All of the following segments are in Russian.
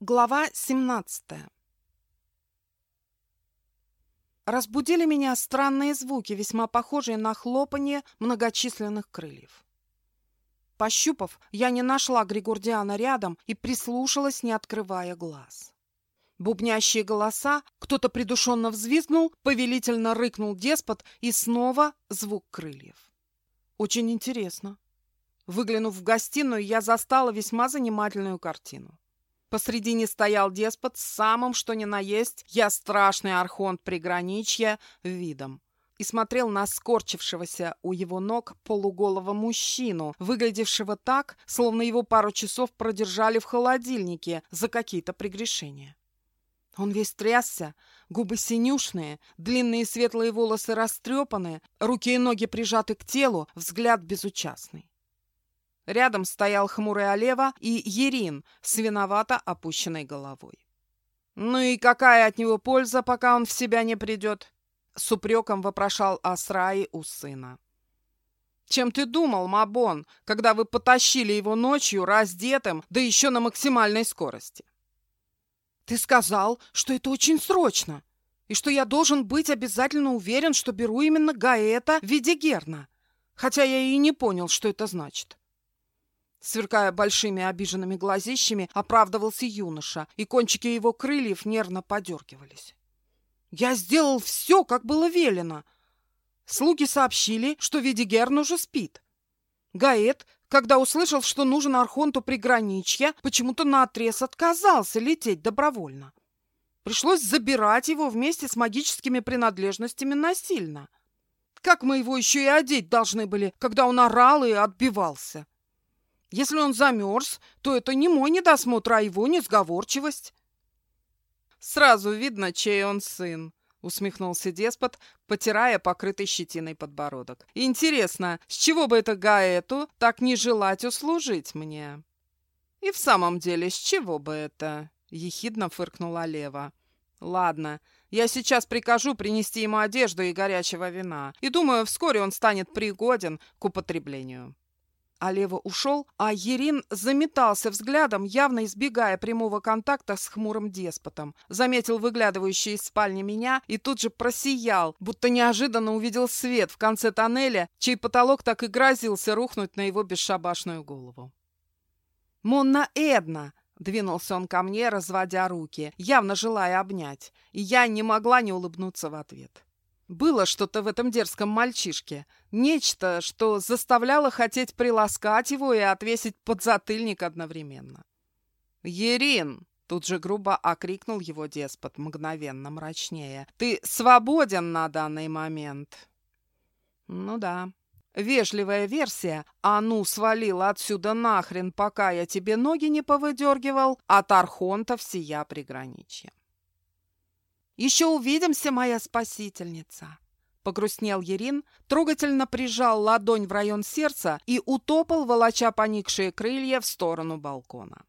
Глава 17 Разбудили меня странные звуки, весьма похожие на хлопанье многочисленных крыльев. Пощупав, я не нашла Григордиана рядом и прислушалась, не открывая глаз. Бубнящие голоса, кто-то придушенно взвизгнул, повелительно рыкнул деспот и снова звук крыльев. Очень интересно. Выглянув в гостиную, я застала весьма занимательную картину. Посредине стоял деспот с самым что ни на есть «я страшный архонт приграничья» видом и смотрел на скорчившегося у его ног полуголого мужчину, выглядевшего так, словно его пару часов продержали в холодильнике за какие-то прегрешения. Он весь трясся, губы синюшные, длинные светлые волосы растрепаны, руки и ноги прижаты к телу, взгляд безучастный. Рядом стоял хмурый Олева и Ерин с виновато опущенной головой. «Ну и какая от него польза, пока он в себя не придет?» С упреком вопрошал Асраи у сына. «Чем ты думал, Мабон, когда вы потащили его ночью раздетым, да еще на максимальной скорости?» «Ты сказал, что это очень срочно, и что я должен быть обязательно уверен, что беру именно Гаэта в виде Герна, хотя я и не понял, что это значит». Сверкая большими обиженными глазищами, оправдывался юноша, и кончики его крыльев нервно подергивались. «Я сделал все, как было велено!» Слуги сообщили, что Ведигерн уже спит. Гаэт, когда услышал, что нужен Архонту приграничья, почему-то наотрез отказался лететь добровольно. Пришлось забирать его вместе с магическими принадлежностями насильно. Как мы его еще и одеть должны были, когда он орал и отбивался? Если он замерз, то это не мой недосмотр, а его несговорчивость. Сразу видно, чей он сын, усмехнулся деспот, потирая покрытый щетиной подбородок. Интересно, с чего бы это Гаэту так не желать услужить мне? И в самом деле, с чего бы это? Ехидно фыркнула Лева. Ладно, я сейчас прикажу принести ему одежду и горячего вина, и думаю, вскоре он станет пригоден к употреблению. Алева ушел, а Ерин заметался взглядом, явно избегая прямого контакта с хмурым деспотом. Заметил выглядывающий из спальни меня и тут же просиял, будто неожиданно увидел свет в конце тоннеля, чей потолок так и грозился рухнуть на его бесшабашную голову. «Монна Эдна!» — двинулся он ко мне, разводя руки, явно желая обнять, и я не могла не улыбнуться в ответ. Было что-то в этом дерзком мальчишке. Нечто, что заставляло хотеть приласкать его и отвесить подзатыльник одновременно. «Ерин!» — тут же грубо окрикнул его деспот, мгновенно мрачнее. «Ты свободен на данный момент!» «Ну да, Вежливая версия «А ну, свалил отсюда нахрен, пока я тебе ноги не повыдергивал» от архонтов сия приграничья. Еще увидимся, моя спасительница!» Погрустнел Ерин, трогательно прижал ладонь в район сердца и утопал, волоча поникшие крылья в сторону балкона.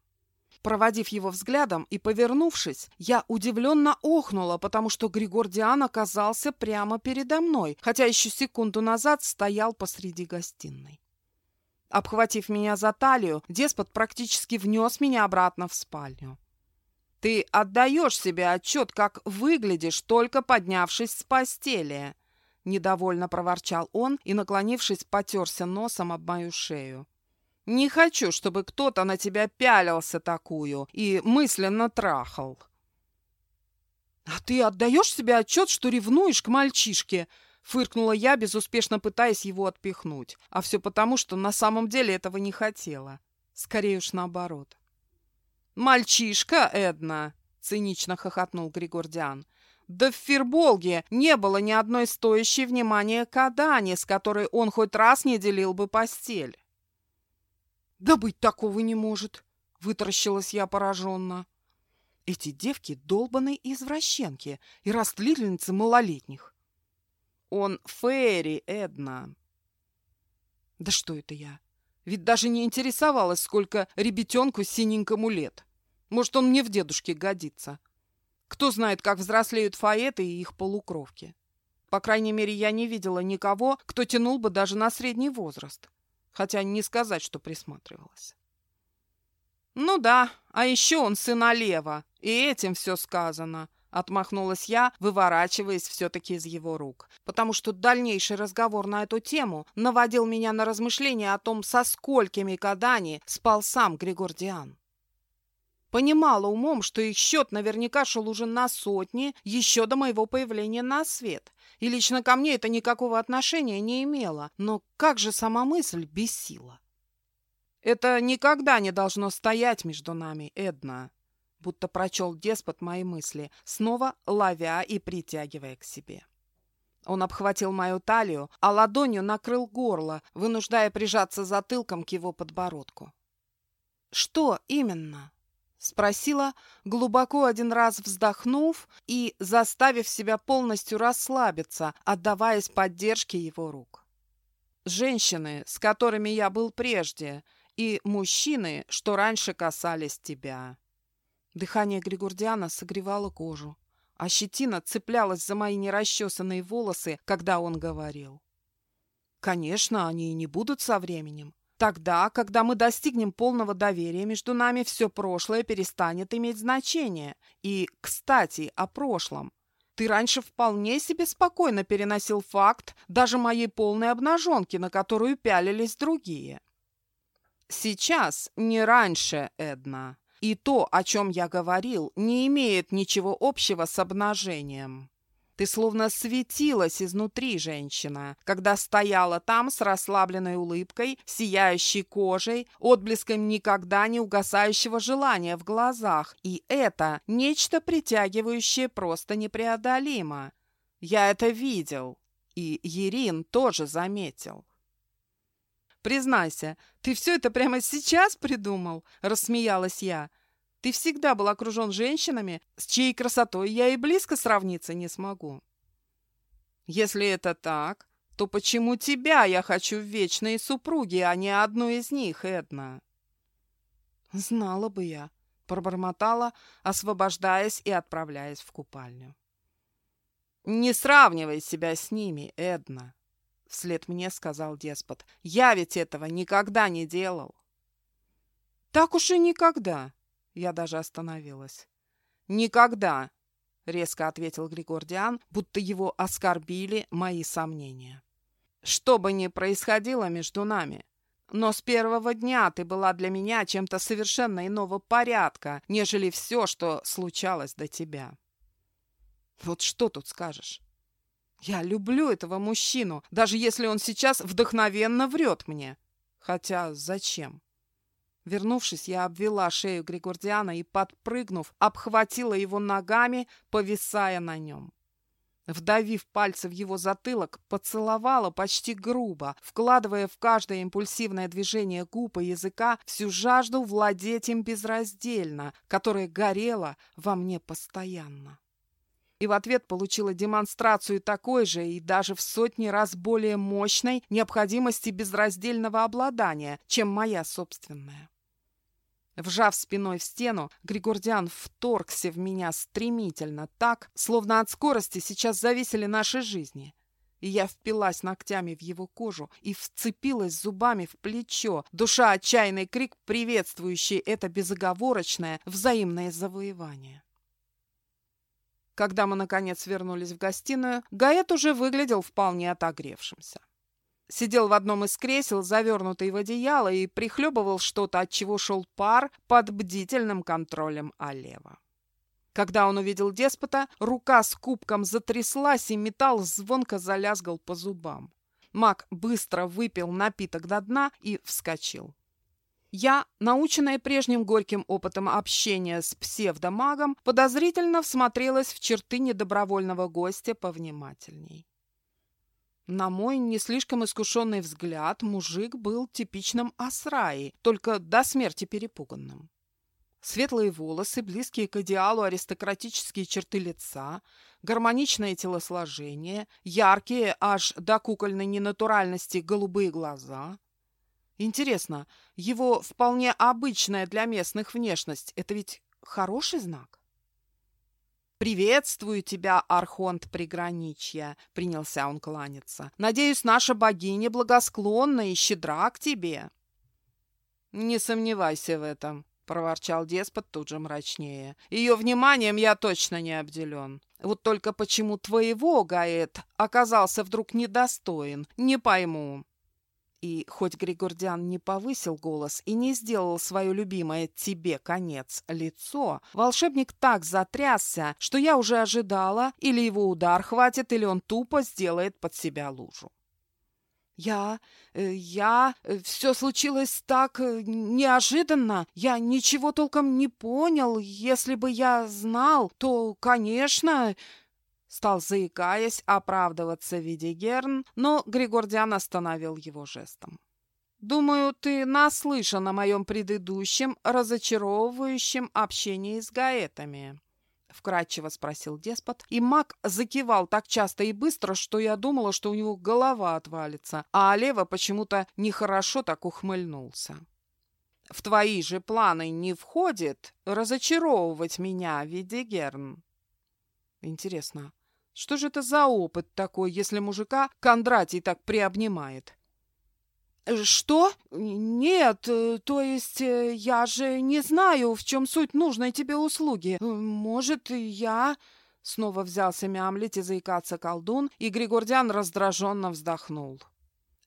Проводив его взглядом и повернувшись, я удивленно охнула, потому что Григордиан оказался прямо передо мной, хотя еще секунду назад стоял посреди гостиной. Обхватив меня за талию, деспот практически внес меня обратно в спальню. Ты отдаешь себе отчет, как выглядишь, только поднявшись с постели. Недовольно проворчал он и, наклонившись, потерся носом об мою шею. Не хочу, чтобы кто-то на тебя пялился такую и мысленно трахал. А ты отдаешь себе отчет, что ревнуешь к мальчишке? Фыркнула я, безуспешно пытаясь его отпихнуть. А все потому, что на самом деле этого не хотела. Скорее уж наоборот. «Мальчишка, Эдна!» — цинично хохотнул Григордиан. «Да в Фирболге не было ни одной стоящей внимания Кадани, с которой он хоть раз не делил бы постель». «Да быть такого не может!» — вытаращилась я пораженно. «Эти девки долбаные извращенки и растлительницы малолетних». «Он Ферри, Эдна». «Да что это я? Ведь даже не интересовалась, сколько ребятенку синенькому лет». Может, он мне в дедушке годится. Кто знает, как взрослеют фаэты и их полукровки. По крайней мере, я не видела никого, кто тянул бы даже на средний возраст. Хотя не сказать, что присматривалась. «Ну да, а еще он сын Олева, и этим все сказано», — отмахнулась я, выворачиваясь все-таки из его рук, потому что дальнейший разговор на эту тему наводил меня на размышления о том, со сколькими Кадани спал сам Григордиан. Понимала умом, что их счет наверняка шел уже на сотни еще до моего появления на свет, и лично ко мне это никакого отношения не имело, но как же сама мысль бесила. «Это никогда не должно стоять между нами, Эдна», будто прочел деспот мои мысли, снова ловя и притягивая к себе. Он обхватил мою талию, а ладонью накрыл горло, вынуждая прижаться затылком к его подбородку. «Что именно?» — спросила, глубоко один раз вздохнув и заставив себя полностью расслабиться, отдаваясь поддержке его рук. «Женщины, с которыми я был прежде, и мужчины, что раньше касались тебя». Дыхание Григордиана согревало кожу, а щетина цеплялась за мои нерасчесанные волосы, когда он говорил. «Конечно, они и не будут со временем. Тогда, когда мы достигнем полного доверия, между нами все прошлое перестанет иметь значение. И, кстати, о прошлом. Ты раньше вполне себе спокойно переносил факт даже моей полной обнаженки, на которую пялились другие. Сейчас, не раньше, Эдна. И то, о чем я говорил, не имеет ничего общего с обнажением. Ты словно светилась изнутри, женщина, когда стояла там с расслабленной улыбкой, сияющей кожей, отблеском никогда не угасающего желания в глазах. И это нечто притягивающее просто непреодолимо. Я это видел. И Ерин тоже заметил. Признайся, ты все это прямо сейчас придумал?» – рассмеялась я. «Ты всегда был окружен женщинами, с чьей красотой я и близко сравниться не смогу». «Если это так, то почему тебя я хочу в вечные супруги, а не одну из них, Эдна?» «Знала бы я», – пробормотала, освобождаясь и отправляясь в купальню. «Не сравнивай себя с ними, Эдна», Вслед мне сказал деспот. Я ведь этого никогда не делал. Так уж и никогда. Я даже остановилась. Никогда, резко ответил Григордиан, будто его оскорбили мои сомнения. Что бы ни происходило между нами, но с первого дня ты была для меня чем-то совершенно иного порядка, нежели все, что случалось до тебя. Вот что тут скажешь? Я люблю этого мужчину, даже если он сейчас вдохновенно врет мне. Хотя зачем? Вернувшись, я обвела шею Григордиана и, подпрыгнув, обхватила его ногами, повисая на нем. Вдавив пальцы в его затылок, поцеловала почти грубо, вкладывая в каждое импульсивное движение губ и языка всю жажду владеть им безраздельно, которая горела во мне постоянно и в ответ получила демонстрацию такой же и даже в сотни раз более мощной необходимости безраздельного обладания, чем моя собственная. Вжав спиной в стену, Григордиан вторгся в меня стремительно, так, словно от скорости сейчас зависели наши жизни. И я впилась ногтями в его кожу и вцепилась зубами в плечо, душа отчаянный крик, приветствующий это безоговорочное взаимное завоевание. Когда мы, наконец, вернулись в гостиную, Гаэт уже выглядел вполне отогревшимся. Сидел в одном из кресел, завернутый в одеяло, и прихлебывал что-то, от чего шел пар под бдительным контролем Алева. Когда он увидел деспота, рука с кубком затряслась, и металл звонко залязгал по зубам. Маг быстро выпил напиток до дна и вскочил. Я, наученная прежним горьким опытом общения с псевдомагом, подозрительно всмотрелась в черты недобровольного гостя повнимательней. На мой не слишком искушенный взгляд мужик был типичным Асраи, только до смерти перепуганным. Светлые волосы, близкие к идеалу аристократические черты лица, гармоничное телосложение, яркие аж до кукольной ненатуральности голубые глаза — Интересно, его вполне обычная для местных внешность – это ведь хороший знак? «Приветствую тебя, Архонт Приграничья!» – принялся он кланяться. «Надеюсь, наша богиня благосклонна и щедра к тебе». «Не сомневайся в этом», – проворчал деспот тут же мрачнее. Ее вниманием я точно не обделен. Вот только почему твоего, Гаэт, оказался вдруг недостоин, не пойму. И хоть Григордиан не повысил голос и не сделал свое любимое «тебе конец» лицо, волшебник так затрясся, что я уже ожидала, или его удар хватит, или он тупо сделает под себя лужу. «Я... Э, я... Э, все случилось так э, неожиданно. Я ничего толком не понял. Если бы я знал, то, конечно...» Стал, заикаясь, оправдываться Видигерн, но Григордиан остановил его жестом. «Думаю, ты наслышан о моем предыдущем разочаровывающем общении с гаэтами», — вкратчиво спросил деспот, и маг закивал так часто и быстро, что я думала, что у него голова отвалится, а Олева почему-то нехорошо так ухмыльнулся. «В твои же планы не входит разочаровывать меня, Видигерн?» «Интересно, что же это за опыт такой, если мужика Кондратий так приобнимает? «Что? Нет, э, то есть э, я же не знаю, в чем суть нужной тебе услуги. Может, я...» Снова взялся мямлить и заикаться колдун, и Григордян раздраженно вздохнул.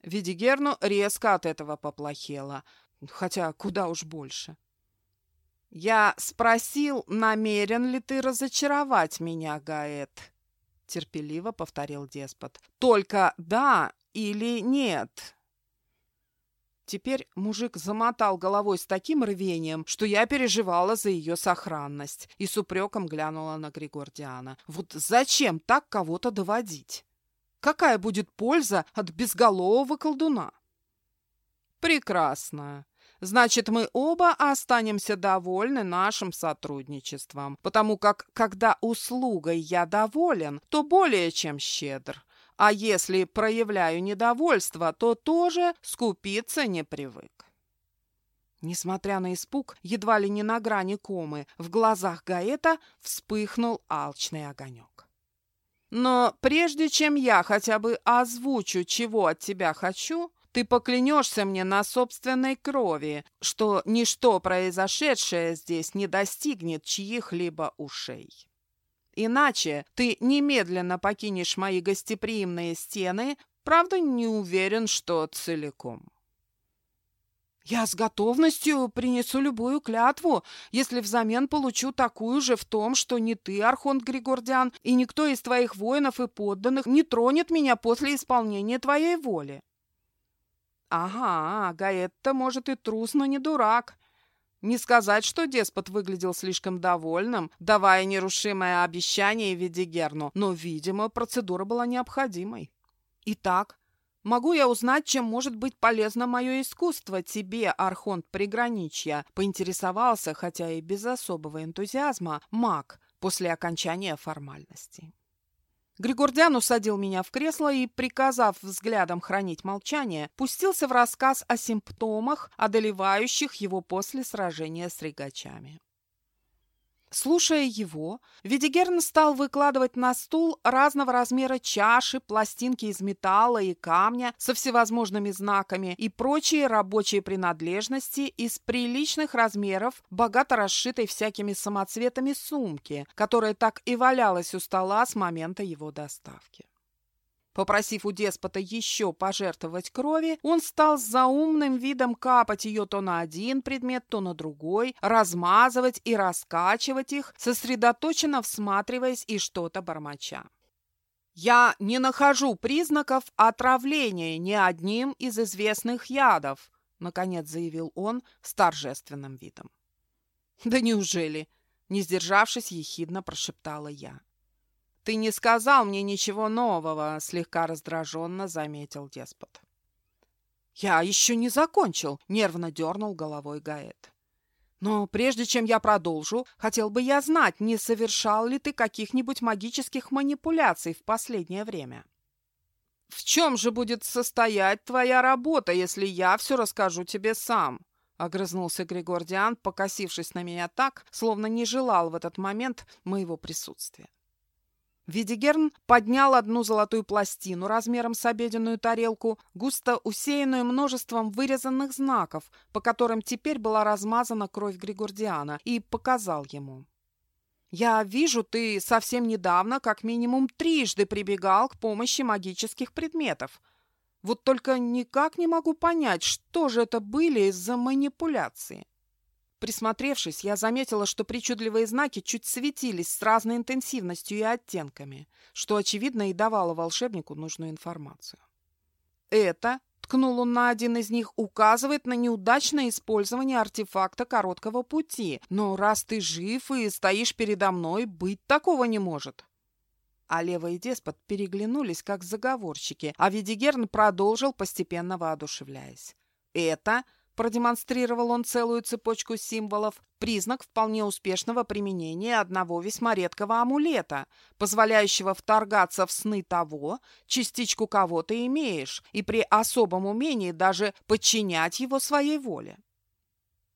Видигерну резко от этого поплохело, хотя куда уж больше. «Я спросил, намерен ли ты разочаровать меня, Гаэт?» Терпеливо повторил деспот. Только да или нет. Теперь мужик замотал головой с таким рвением, что я переживала за ее сохранность и с упреком глянула на Григордиана. Вот зачем так кого-то доводить? Какая будет польза от безголового колдуна? Прекрасно. Значит, мы оба останемся довольны нашим сотрудничеством, потому как, когда услугой я доволен, то более чем щедр. А если проявляю недовольство, то тоже скупиться не привык. Несмотря на испуг, едва ли не на грани комы, в глазах Гаэта вспыхнул алчный огонек. Но прежде чем я хотя бы озвучу, чего от тебя хочу, ты поклянешься мне на собственной крови, что ничто произошедшее здесь не достигнет чьих-либо ушей. Иначе ты немедленно покинешь мои гостеприимные стены, правда, не уверен, что целиком. Я с готовностью принесу любую клятву, если взамен получу такую же в том, что ни ты, Архонт Григордиан, и никто из твоих воинов и подданных не тронет меня после исполнения твоей воли. Ага, Гаэтта, может, и трус, но не дурак. Не сказать, что деспот выглядел слишком довольным, давая нерушимое обещание Ведигерну, но, видимо, процедура была необходимой. Итак, могу я узнать, чем может быть полезно мое искусство тебе, Архонт Приграничья? Поинтересовался, хотя и без особого энтузиазма, маг после окончания формальностей. Григордян усадил меня в кресло и, приказав взглядом хранить молчание, пустился в рассказ о симптомах, одолевающих его после сражения с регачами. Слушая его, Ведигерн стал выкладывать на стул разного размера чаши, пластинки из металла и камня со всевозможными знаками и прочие рабочие принадлежности из приличных размеров, богато расшитой всякими самоцветами сумки, которая так и валялась у стола с момента его доставки. Попросив у деспота еще пожертвовать крови, он стал с заумным видом капать ее то на один предмет, то на другой, размазывать и раскачивать их, сосредоточенно всматриваясь и что-то бормоча. «Я не нахожу признаков отравления ни одним из известных ядов», наконец заявил он с торжественным видом. «Да неужели?» Не сдержавшись, ехидно прошептала я. «Ты не сказал мне ничего нового», — слегка раздраженно заметил деспот. «Я еще не закончил», — нервно дернул головой Гаэт. «Но прежде чем я продолжу, хотел бы я знать, не совершал ли ты каких-нибудь магических манипуляций в последнее время?» «В чем же будет состоять твоя работа, если я все расскажу тебе сам?» — огрызнулся Григордиан, покосившись на меня так, словно не желал в этот момент моего присутствия. Видигерн поднял одну золотую пластину размером с обеденную тарелку, густо усеянную множеством вырезанных знаков, по которым теперь была размазана кровь Григордиана, и показал ему. «Я вижу, ты совсем недавно как минимум трижды прибегал к помощи магических предметов. Вот только никак не могу понять, что же это были за манипуляции». Присмотревшись, я заметила, что причудливые знаки чуть светились с разной интенсивностью и оттенками, что, очевидно, и давало волшебнику нужную информацию. «Это», — ткнул он на один из них, — «указывает на неудачное использование артефакта короткого пути. Но раз ты жив и стоишь передо мной, быть такого не может». А Лева и Деспот переглянулись, как заговорщики, а Видигерн продолжил, постепенно воодушевляясь. «Это...» Продемонстрировал он целую цепочку символов, признак вполне успешного применения одного весьма редкого амулета, позволяющего вторгаться в сны того, частичку кого ты имеешь, и при особом умении даже подчинять его своей воле.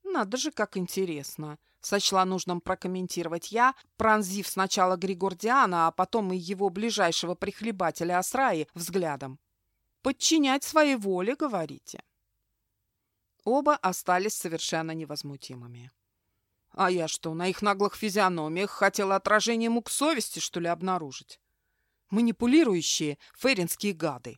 Надо же, как интересно, сочла нужным прокомментировать я, пронзив сначала Григордиана, а потом и его ближайшего прихлебателя Асраи взглядом. «Подчинять своей воле, говорите?» Оба остались совершенно невозмутимыми. А я что, на их наглых физиономиях хотела отражение мук совести, что ли, обнаружить? Манипулирующие феринские гады.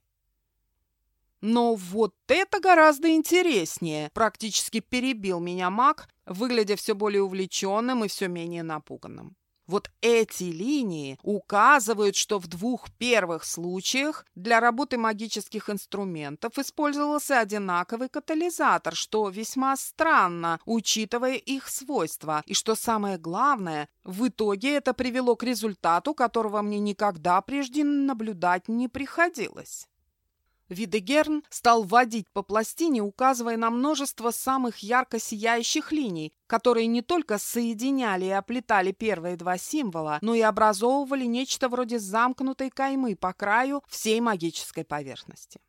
Но вот это гораздо интереснее, практически перебил меня маг, выглядя все более увлеченным и все менее напуганным. Вот эти линии указывают, что в двух первых случаях для работы магических инструментов использовался одинаковый катализатор, что весьма странно, учитывая их свойства. И что самое главное, в итоге это привело к результату, которого мне никогда прежде наблюдать не приходилось. Видегерн стал водить по пластине, указывая на множество самых ярко сияющих линий, которые не только соединяли и оплетали первые два символа, но и образовывали нечто вроде замкнутой каймы по краю всей магической поверхности.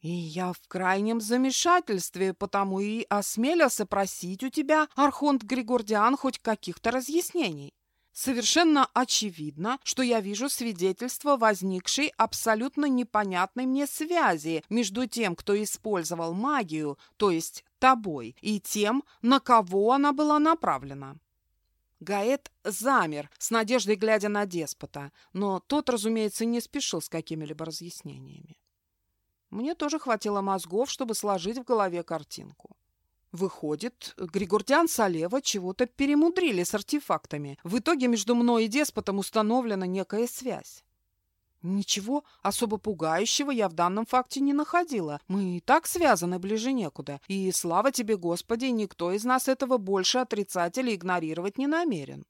И я в крайнем замешательстве, потому и осмелился просить у тебя, Архонт Григордиан, хоть каких-то разъяснений. Совершенно очевидно, что я вижу свидетельство возникшей абсолютно непонятной мне связи между тем, кто использовал магию, то есть тобой, и тем, на кого она была направлена. Гаэт замер, с надеждой глядя на деспота, но тот, разумеется, не спешил с какими-либо разъяснениями. Мне тоже хватило мозгов, чтобы сложить в голове картинку. Выходит, Григордиан с чего-то перемудрили с артефактами. В итоге между мной и деспотом установлена некая связь. Ничего особо пугающего я в данном факте не находила. Мы и так связаны ближе некуда. И, слава тебе, Господи, никто из нас этого больше отрицать или игнорировать не намерен.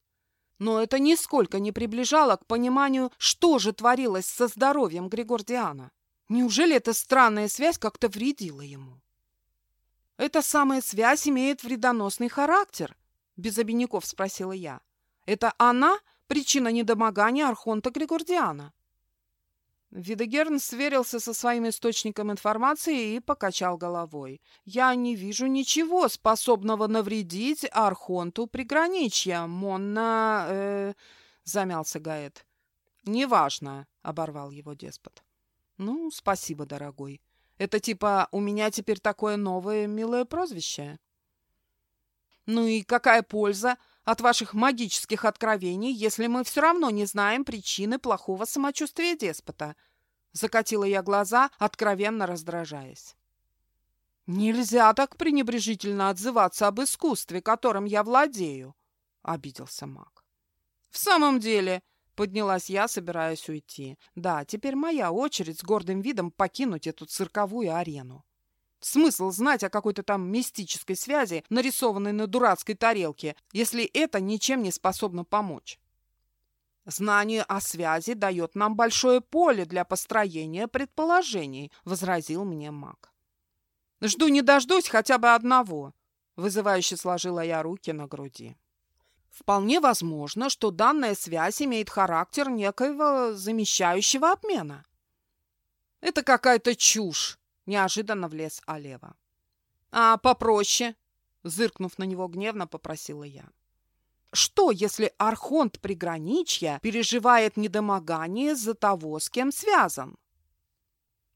Но это нисколько не приближало к пониманию, что же творилось со здоровьем Григордиана. Неужели эта странная связь как-то вредила ему? «Эта самая связь имеет вредоносный характер?» – без обиняков спросила я. «Это она причина недомогания Архонта Григордиана?» Видегерн сверился со своим источником информации и покачал головой. «Я не вижу ничего, способного навредить Архонту приграничья. Монна...» э... — замялся Гаэт. «Неважно», — оборвал его деспот. «Ну, спасибо, дорогой. Это типа «у меня теперь такое новое милое прозвище». Ну и какая польза от ваших магических откровений, если мы все равно не знаем причины плохого самочувствия деспота? Закатила я глаза, откровенно раздражаясь. «Нельзя так пренебрежительно отзываться об искусстве, которым я владею», — обиделся маг. «В самом деле, Поднялась я, собираясь уйти. Да, теперь моя очередь с гордым видом покинуть эту цирковую арену. Смысл знать о какой-то там мистической связи, нарисованной на дурацкой тарелке, если это ничем не способно помочь? «Знание о связи дает нам большое поле для построения предположений», — возразил мне маг. «Жду не дождусь хотя бы одного», — вызывающе сложила я руки на груди. Вполне возможно, что данная связь имеет характер некоего замещающего обмена. Это какая-то чушь, неожиданно влез Алева. А попроще, зыркнув на него гневно, попросила я. что, если Архонт приграничья переживает недомогание за того, с кем связан?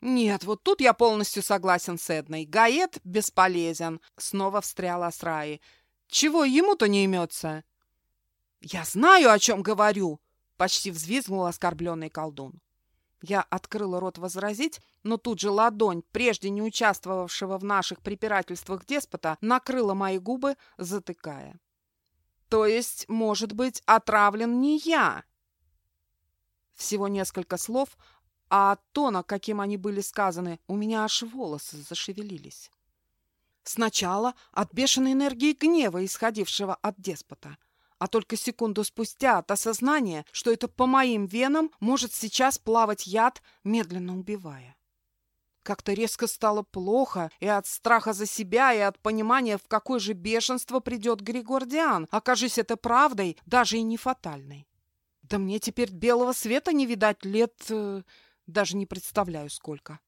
«Нет, вот тут я полностью согласен с Эдной. Гает бесполезен», — снова встрял Асраи. «Чего ему-то не имется?» «Я знаю, о чем говорю!» — почти взвизгнул оскорбленный колдун. Я открыла рот возразить, но тут же ладонь, прежде не участвовавшего в наших препирательствах деспота, накрыла мои губы, затыкая. «То есть, может быть, отравлен не я?» Всего несколько слов, а от тона, каким они были сказаны, у меня аж волосы зашевелились. Сначала от бешеной энергии гнева, исходившего от деспота, а только секунду спустя от осознания, что это по моим венам может сейчас плавать яд, медленно убивая. Как-то резко стало плохо и от страха за себя, и от понимания, в какое же бешенство придет Григордиан, окажись это правдой, даже и не фатальной. Да мне теперь белого света не видать лет... Э, даже не представляю, сколько.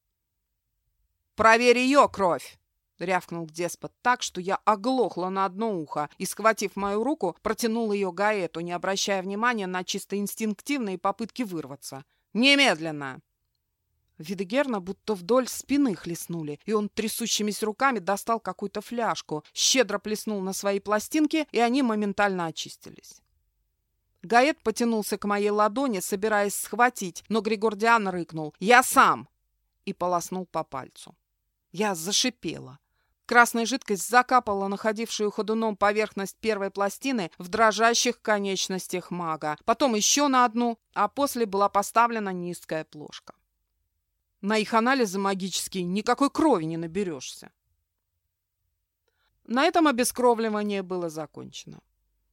«Проверь ее кровь!» — рявкнул деспот так, что я оглохла на одно ухо и, схватив мою руку, протянул ее Гаэту, не обращая внимания на чисто инстинктивные попытки вырваться. «Немедленно!» Видегерна будто вдоль спины хлестнули, и он трясущимися руками достал какую-то фляжку, щедро плеснул на свои пластинки, и они моментально очистились. Гаэт потянулся к моей ладони, собираясь схватить, но Григордиан рыкнул «Я сам!» и полоснул по пальцу. Я зашипела. Красная жидкость закапала находившую ходуном поверхность первой пластины в дрожащих конечностях мага, потом еще на одну, а после была поставлена низкая плошка. На их анализы магические никакой крови не наберешься. На этом обескровливание было закончено.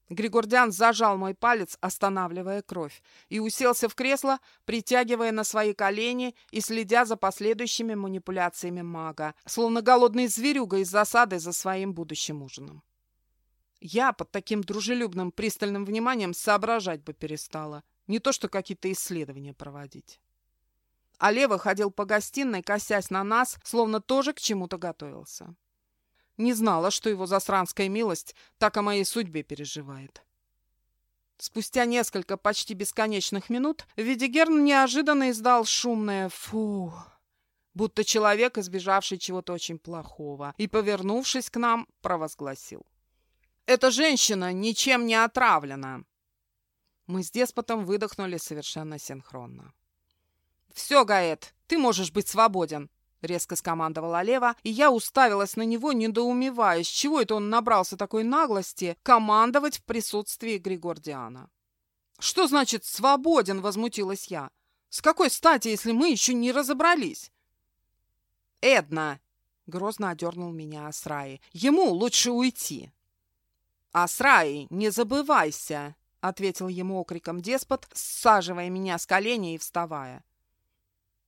Григордян зажал мой палец, останавливая кровь, и уселся в кресло, притягивая на свои колени и следя за последующими манипуляциями мага, словно голодный зверюга из засады за своим будущим ужином. Я под таким дружелюбным пристальным вниманием соображать бы перестала, не то что какие-то исследования проводить. А Лева ходил по гостиной, косясь на нас, словно тоже к чему-то готовился. Не знала, что его засранская милость так о моей судьбе переживает. Спустя несколько почти бесконечных минут Видигерн неожиданно издал шумное «фу», будто человек, избежавший чего-то очень плохого, и, повернувшись к нам, провозгласил. «Эта женщина ничем не отравлена!» Мы с деспотом выдохнули совершенно синхронно. «Все, Гаэт, ты можешь быть свободен!» Резко скомандовала Лева, и я уставилась на него, недоумевая, с чего это он набрался такой наглости командовать в присутствии Григордиана. «Что значит «свободен»?» — возмутилась я. «С какой стати, если мы еще не разобрались?» «Эдна!» — грозно одернул меня Асраи. «Ему лучше уйти!» «Асраи, не забывайся!» — ответил ему окриком деспот, саживая меня с коленей и вставая.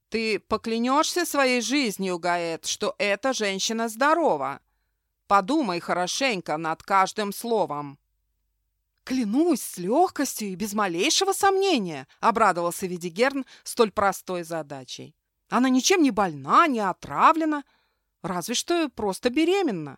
Ты поклянешься своей жизнью, Гаэт, что эта женщина здорова? Подумай хорошенько над каждым словом. «Клянусь с легкостью и без малейшего сомнения», — обрадовался Видигерн столь простой задачей. «Она ничем не больна, не отравлена, разве что просто беременна».